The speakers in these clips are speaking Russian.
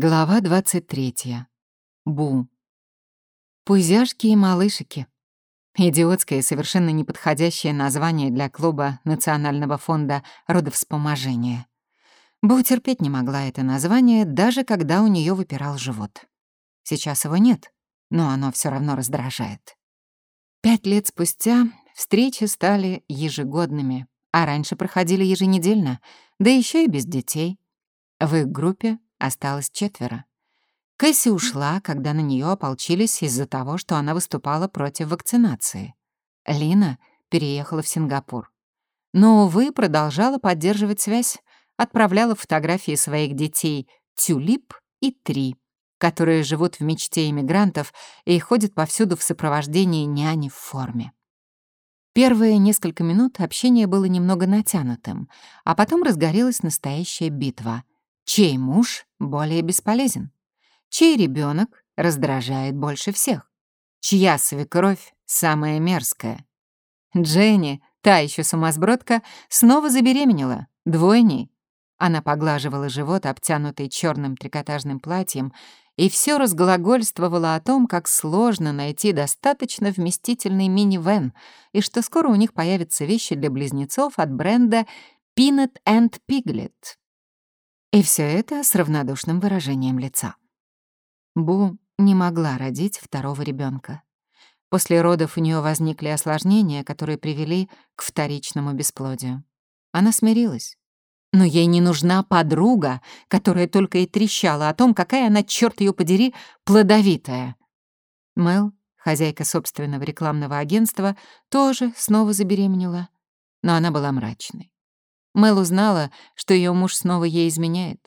Глава 23. Бу. Пузяшки и малышики. Идиотское и совершенно неподходящее название для клуба Национального фонда родовспоможения. Бу терпеть не могла это название, даже когда у нее выпирал живот. Сейчас его нет, но оно все равно раздражает. Пять лет спустя встречи стали ежегодными, а раньше проходили еженедельно, да еще и без детей. В их группе Осталось четверо. Кэсси ушла, когда на нее ополчились из-за того, что она выступала против вакцинации. Лина переехала в Сингапур. Но, увы, продолжала поддерживать связь, отправляла фотографии своих детей Тюлип и Три, которые живут в мечте иммигрантов и ходят повсюду в сопровождении няни в форме. Первые несколько минут общение было немного натянутым, а потом разгорелась настоящая битва — Чей муж более бесполезен? Чей ребенок раздражает больше всех? Чья свекровь самая мерзкая? Дженни, та еще сумасбродка, снова забеременела, двойней. Она поглаживала живот, обтянутый черным трикотажным платьем, и все разглагольствовала о том, как сложно найти достаточно вместительный мини-вен, и что скоро у них появятся вещи для близнецов от бренда Peanut and Piglet. И все это с равнодушным выражением лица. Бу не могла родить второго ребенка. После родов у нее возникли осложнения, которые привели к вторичному бесплодию. Она смирилась. Но ей не нужна подруга, которая только и трещала о том, какая она, черт ее подери, плодовитая. Мел, хозяйка собственного рекламного агентства, тоже снова забеременела, но она была мрачной. Мэл узнала, что ее муж снова ей изменяет.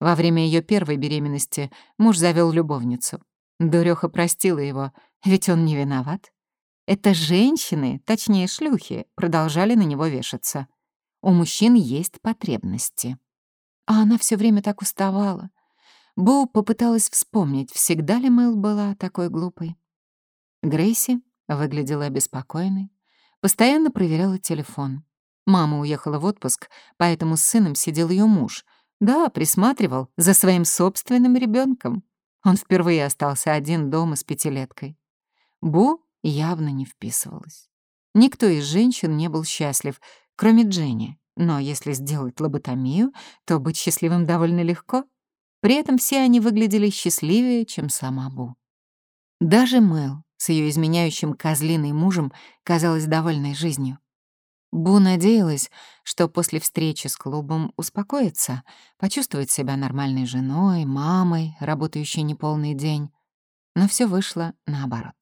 Во время ее первой беременности муж завел любовницу. Дуреха простила его, ведь он не виноват. Это женщины, точнее шлюхи, продолжали на него вешаться. У мужчин есть потребности. А она все время так уставала. Бу попыталась вспомнить, всегда ли Мэл была такой глупой. Грейси выглядела обеспокоенной, постоянно проверяла телефон. Мама уехала в отпуск, поэтому с сыном сидел ее муж. Да, присматривал за своим собственным ребенком. Он впервые остался один дома с пятилеткой. Бу явно не вписывалась. Никто из женщин не был счастлив, кроме Дженни. Но если сделать лоботомию, то быть счастливым довольно легко. При этом все они выглядели счастливее, чем сама Бу. Даже Мэл с ее изменяющим козлиной мужем казалась довольной жизнью. Бу надеялась, что после встречи с клубом успокоится, почувствует себя нормальной женой, мамой, работающей неполный день. Но все вышло наоборот.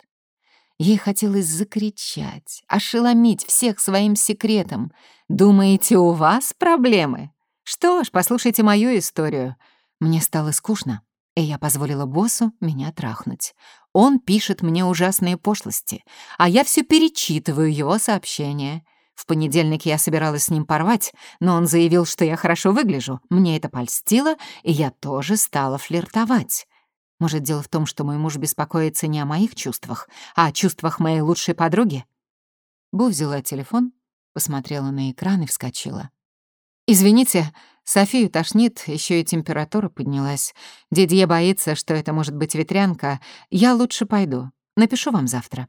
Ей хотелось закричать, ошеломить всех своим секретом. «Думаете, у вас проблемы? Что ж, послушайте мою историю. Мне стало скучно, и я позволила боссу меня трахнуть. Он пишет мне ужасные пошлости, а я все перечитываю его сообщения». В понедельник я собиралась с ним порвать, но он заявил, что я хорошо выгляжу. Мне это польстило, и я тоже стала флиртовать. Может, дело в том, что мой муж беспокоится не о моих чувствах, а о чувствах моей лучшей подруги? Бу взяла телефон, посмотрела на экран и вскочила. «Извините, Софию тошнит, еще и температура поднялась. Дидье боится, что это может быть ветрянка. Я лучше пойду. Напишу вам завтра».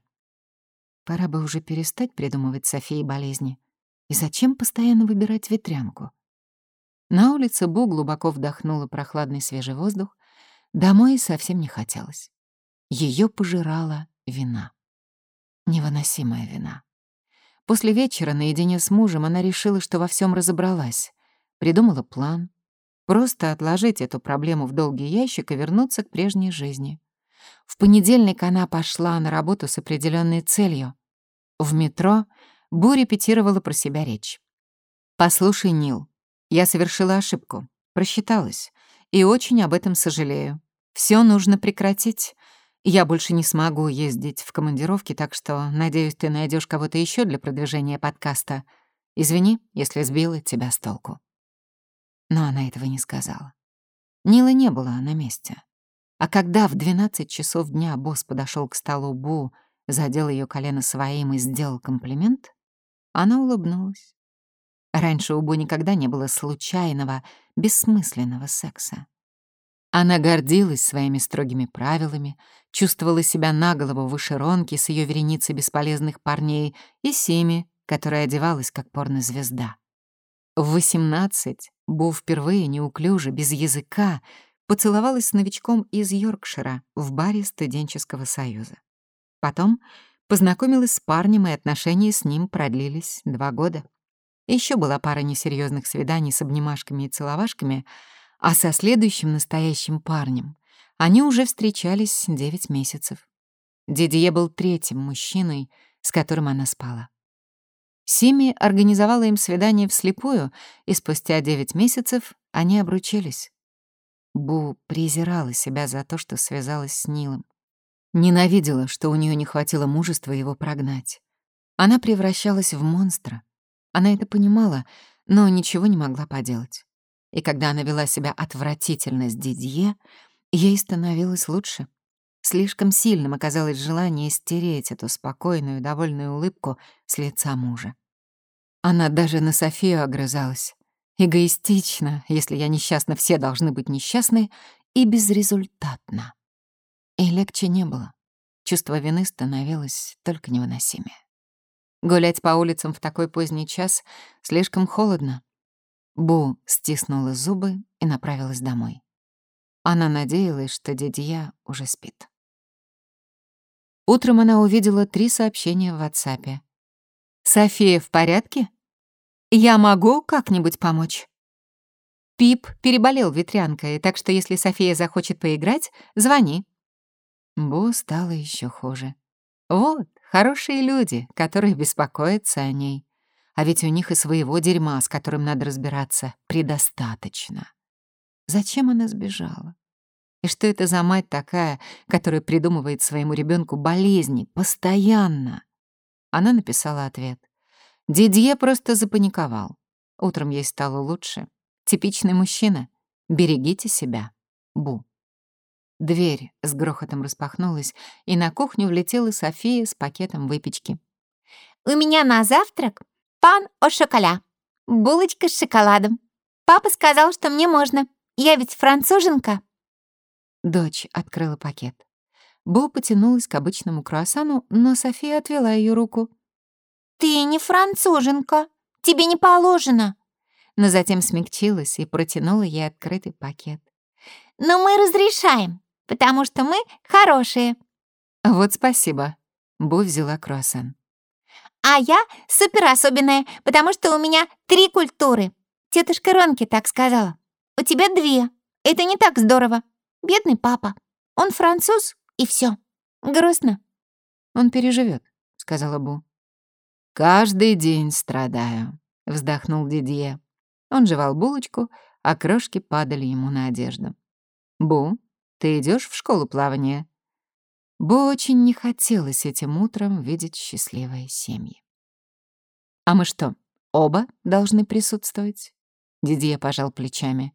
Пора бы уже перестать придумывать Софии болезни. И зачем постоянно выбирать ветрянку? На улице Бу глубоко вдохнула прохладный свежий воздух. Домой совсем не хотелось. Ее пожирала вина. Невыносимая вина. После вечера наедине с мужем она решила, что во всем разобралась. Придумала план. Просто отложить эту проблему в долгий ящик и вернуться к прежней жизни. В понедельник она пошла на работу с определенной целью. В метро Бу репетировала про себя речь. «Послушай, Нил, я совершила ошибку, просчиталась, и очень об этом сожалею. Все нужно прекратить. Я больше не смогу ездить в командировки, так что, надеюсь, ты найдешь кого-то еще для продвижения подкаста. Извини, если сбила тебя с толку». Но она этого не сказала. Нила не была на месте. А когда в 12 часов дня босс подошел к столу Бу, задел ее колено своим и сделал комплимент, она улыбнулась. Раньше у Бу никогда не было случайного, бессмысленного секса. Она гордилась своими строгими правилами, чувствовала себя на голову выше Ронки с ее вереницей бесполезных парней и Сими, которая одевалась как порнозвезда. В 18 Бу впервые неуклюже, без языка, поцеловалась с новичком из Йоркшира в баре студенческого союза. Потом познакомилась с парнем, и отношения с ним продлились два года. Еще была пара несерьезных свиданий с обнимашками и целовашками, а со следующим настоящим парнем они уже встречались девять месяцев. Дидье был третьим мужчиной, с которым она спала. Сими организовала им свидание вслепую, и спустя девять месяцев они обручились. Бу презирала себя за то, что связалась с Нилом. Ненавидела, что у нее не хватило мужества его прогнать. Она превращалась в монстра. Она это понимала, но ничего не могла поделать. И когда она вела себя отвратительно с Дидье, ей становилось лучше. Слишком сильным оказалось желание стереть эту спокойную, довольную улыбку с лица мужа. Она даже на Софию огрызалась. Эгоистично, если я несчастна, все должны быть несчастны, и безрезультатно. И легче не было. Чувство вины становилось только невыносимее. Гулять по улицам в такой поздний час слишком холодно. Бу стиснула зубы и направилась домой. Она надеялась, что дядя уже спит. Утром она увидела три сообщения в WhatsApp. «София в порядке? Я могу как-нибудь помочь?» Пип переболел ветрянкой, так что если София захочет поиграть, звони. Бу стало еще хуже. Вот, хорошие люди, которые беспокоятся о ней. А ведь у них и своего дерьма, с которым надо разбираться, предостаточно. Зачем она сбежала? И что это за мать такая, которая придумывает своему ребенку болезни постоянно? Она написала ответ. Дидье просто запаниковал. Утром ей стало лучше. Типичный мужчина. Берегите себя. Бу. Дверь с грохотом распахнулась, и на кухню влетела София с пакетом выпечки. «У меня на завтрак пан о шоколя. Булочка с шоколадом. Папа сказал, что мне можно. Я ведь француженка». Дочь открыла пакет. Бо потянулась к обычному круассану, но София отвела ее руку. «Ты не француженка. Тебе не положено». Но затем смягчилась и протянула ей открытый пакет. «Но мы разрешаем, потому что мы хорошие». «Вот спасибо». Бо взяла круассан. «А я супер особенная, потому что у меня три культуры. Тетушка Ронки так сказала. У тебя две. Это не так здорово. Бедный папа. Он француз, и все. Грустно. Он переживет, сказала Бу. Каждый день страдаю, вздохнул Дидье. Он жевал булочку, а крошки падали ему на одежду. Бу, ты идешь в школу плавания? Бу очень не хотелось этим утром видеть счастливые семьи. А мы что, оба должны присутствовать? Дидье пожал плечами.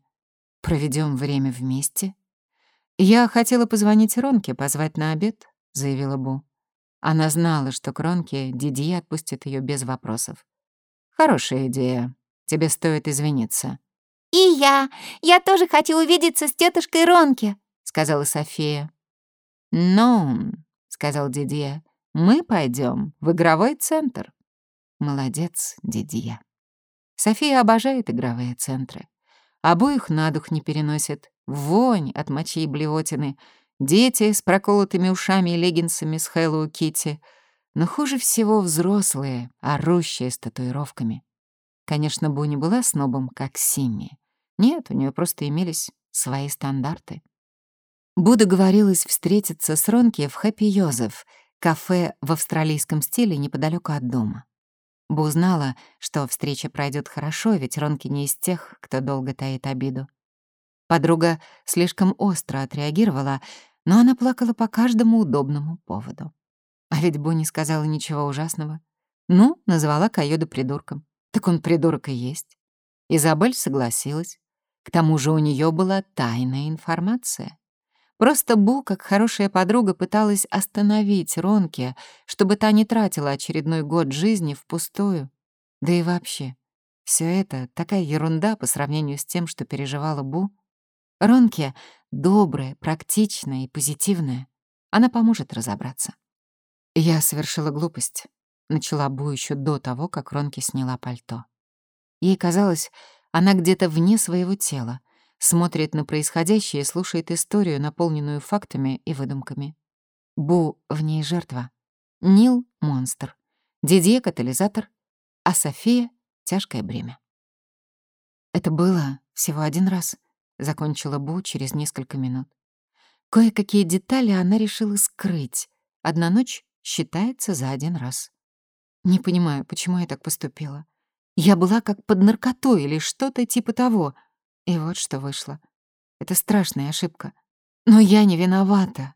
Проведем время вместе «Я хотела позвонить Ронке, позвать на обед», — заявила Бу. Она знала, что к Ронке Дидье отпустит ее без вопросов. «Хорошая идея. Тебе стоит извиниться». «И я! Я тоже хочу увидеться с тетушкой Ронки», — сказала София. «Ну», — сказал Дидье, — «мы пойдем в игровой центр». Молодец, Дидье. София обожает игровые центры. Обоих на дух не переносит. Вонь от мочи и блевотины. Дети с проколотыми ушами и леггинсами с Хэллоу Китти. Но хуже всего взрослые, орущие с татуировками. Конечно, Бу не была снобом, как Симми. Нет, у нее просто имелись свои стандарты. Бу договорилась встретиться с Ронки в Хэппи Йозеф, кафе в австралийском стиле неподалеку от дома. Бу знала, что встреча пройдет хорошо, ведь Ронки не из тех, кто долго таит обиду. Подруга слишком остро отреагировала, но она плакала по каждому удобному поводу. А ведь Бу не сказала ничего ужасного. Ну, назвала Кайода придурком. Так он придурок и есть. Изабель согласилась. К тому же у нее была тайная информация. Просто Бу, как хорошая подруга, пыталась остановить Ронки, чтобы та не тратила очередной год жизни впустую. Да и вообще, все это такая ерунда по сравнению с тем, что переживала Бу. Ронки добрая, практичная и позитивная. Она поможет разобраться. Я совершила глупость. Начала Бу еще до того, как Ронки сняла пальто. Ей казалось, она где-то вне своего тела, смотрит на происходящее и слушает историю, наполненную фактами и выдумками. Бу в ней жертва. Нил — монстр. Дидье — катализатор. А София — тяжкое бремя. Это было всего один раз, закончила Бу через несколько минут. Кое-какие детали она решила скрыть. Одна ночь считается за один раз. Не понимаю, почему я так поступила. Я была как под наркотой или что-то типа того. И вот что вышло. Это страшная ошибка. Но я не виновата.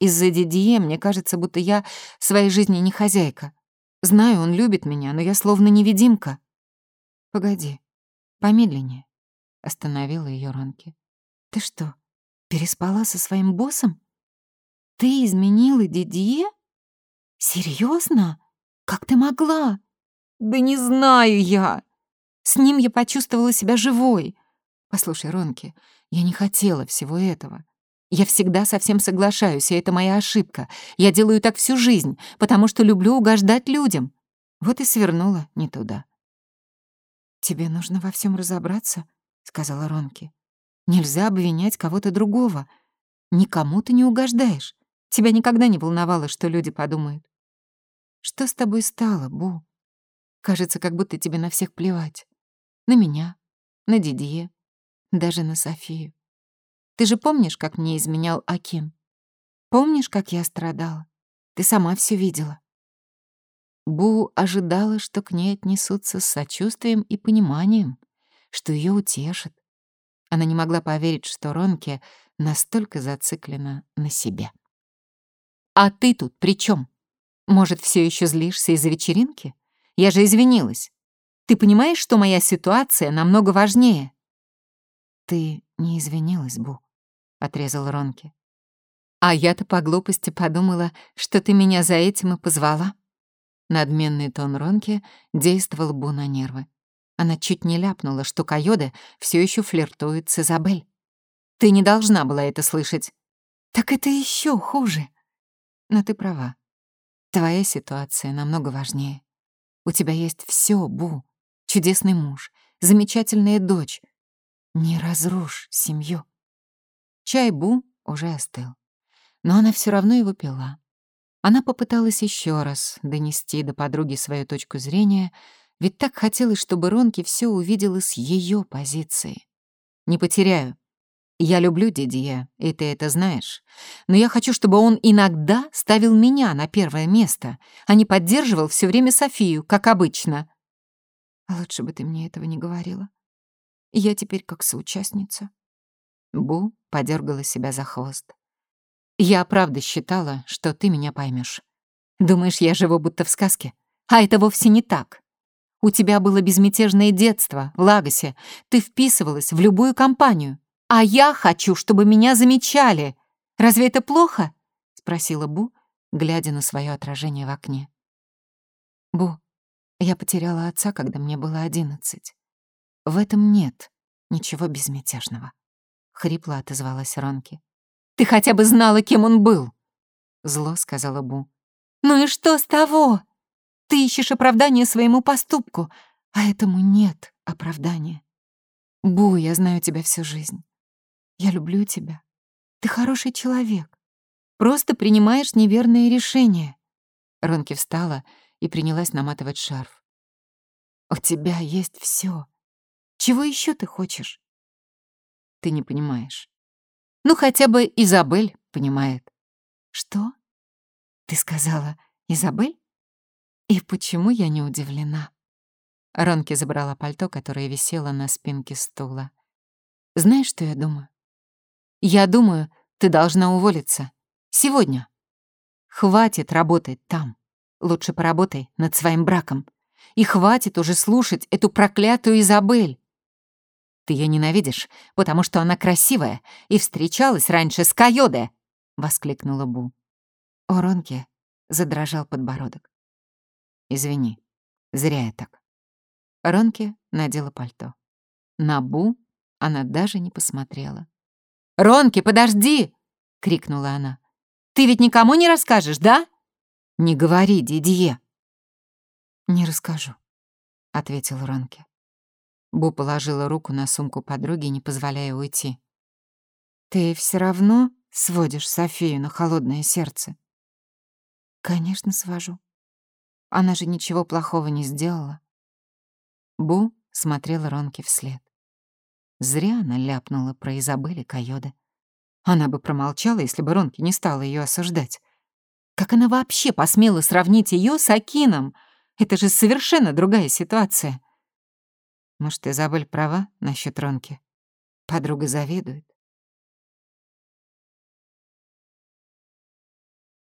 Из-за Дидье мне кажется, будто я своей жизни не хозяйка. Знаю, он любит меня, но я словно невидимка. Погоди, помедленнее. Остановила ее Ронки. Ты что, переспала со своим боссом? Ты изменила Дидье? Серьезно? Как ты могла? Да не знаю я. С ним я почувствовала себя живой. Послушай, Ронки, я не хотела всего этого. Я всегда со всем соглашаюсь, и это моя ошибка. Я делаю так всю жизнь, потому что люблю угождать людям. Вот и свернула не туда. «Тебе нужно во всем разобраться», — сказала Ронки. «Нельзя обвинять кого-то другого. Никому ты не угождаешь. Тебя никогда не волновало, что люди подумают. Что с тобой стало, Бу? Кажется, как будто тебе на всех плевать. На меня, на Дидье, даже на Софию. Ты же помнишь, как мне изменял Акин? Помнишь, как я страдала? Ты сама все видела. Бу ожидала, что к ней отнесутся с сочувствием и пониманием, что ее утешат. Она не могла поверить, что Ронке настолько зациклена на себе. «А ты тут при чем? Может, все еще злишься из-за вечеринки? Я же извинилась. Ты понимаешь, что моя ситуация намного важнее?» «Ты не извинилась, Бу», — отрезал Ронки. «А я-то по глупости подумала, что ты меня за этим и позвала». Надменный тон Ронки действовал Бу на нервы. Она чуть не ляпнула, что Кайоде все еще флиртует с Изабель. «Ты не должна была это слышать». «Так это еще хуже». «Но ты права. Твоя ситуация намного важнее. У тебя есть все, Бу. Чудесный муж, замечательная дочь. Не разрушь семью. Чай Бу уже остыл. Но она все равно его пила. Она попыталась еще раз донести до подруги свою точку зрения, ведь так хотелось, чтобы Ронки все увидела с ее позиции. «Не потеряю. Я люблю Дидье, и ты это знаешь. Но я хочу, чтобы он иногда ставил меня на первое место, а не поддерживал все время Софию, как обычно. А лучше бы ты мне этого не говорила. Я теперь как соучастница. Бу подергала себя за хвост. Я правда считала, что ты меня поймешь. Думаешь, я живу будто в сказке? А это вовсе не так. У тебя было безмятежное детство Лагосе. Ты вписывалась в любую компанию. А я хочу, чтобы меня замечали. Разве это плохо? спросила Бу, глядя на свое отражение в окне. Бу, я потеряла отца, когда мне было одиннадцать. В этом нет ничего безмятежного. Хрипло отозвалась Ронки. Ты хотя бы знала, кем он был. Зло сказала Бу. Ну и что с того? Ты ищешь оправдание своему поступку, а этому нет оправдания. Бу, я знаю тебя всю жизнь. Я люблю тебя. Ты хороший человек. Просто принимаешь неверные решения. Ронки встала и принялась наматывать шарф. У тебя есть все. Чего еще ты хочешь? Ты не понимаешь. Ну, хотя бы Изабель понимает. Что? Ты сказала Изабель? И почему я не удивлена? Ронки забрала пальто, которое висело на спинке стула. Знаешь, что я думаю? Я думаю, ты должна уволиться. Сегодня. Хватит работать там. Лучше поработай над своим браком. И хватит уже слушать эту проклятую Изабель. Ты ее ненавидишь, потому что она красивая и встречалась раньше с Кайоде, — воскликнула Бу. У задрожал подбородок. Извини, зря я так. Ронки надела пальто. На Бу она даже не посмотрела. «Ронки, подожди!» — крикнула она. «Ты ведь никому не расскажешь, да?» «Не говори, Дидье!» «Не расскажу», — ответил Ронки. Бу положила руку на сумку подруги, не позволяя уйти. «Ты все равно сводишь Софию на холодное сердце?» «Конечно, свожу. Она же ничего плохого не сделала». Бу смотрела Ронке вслед. Зря она ляпнула про Изабель Кайода. Она бы промолчала, если бы Ронки не стала ее осуждать. Как она вообще посмела сравнить ее с Акином? Это же совершенно другая ситуация. Может, Изабель права насчет Ронки? Подруга завидует.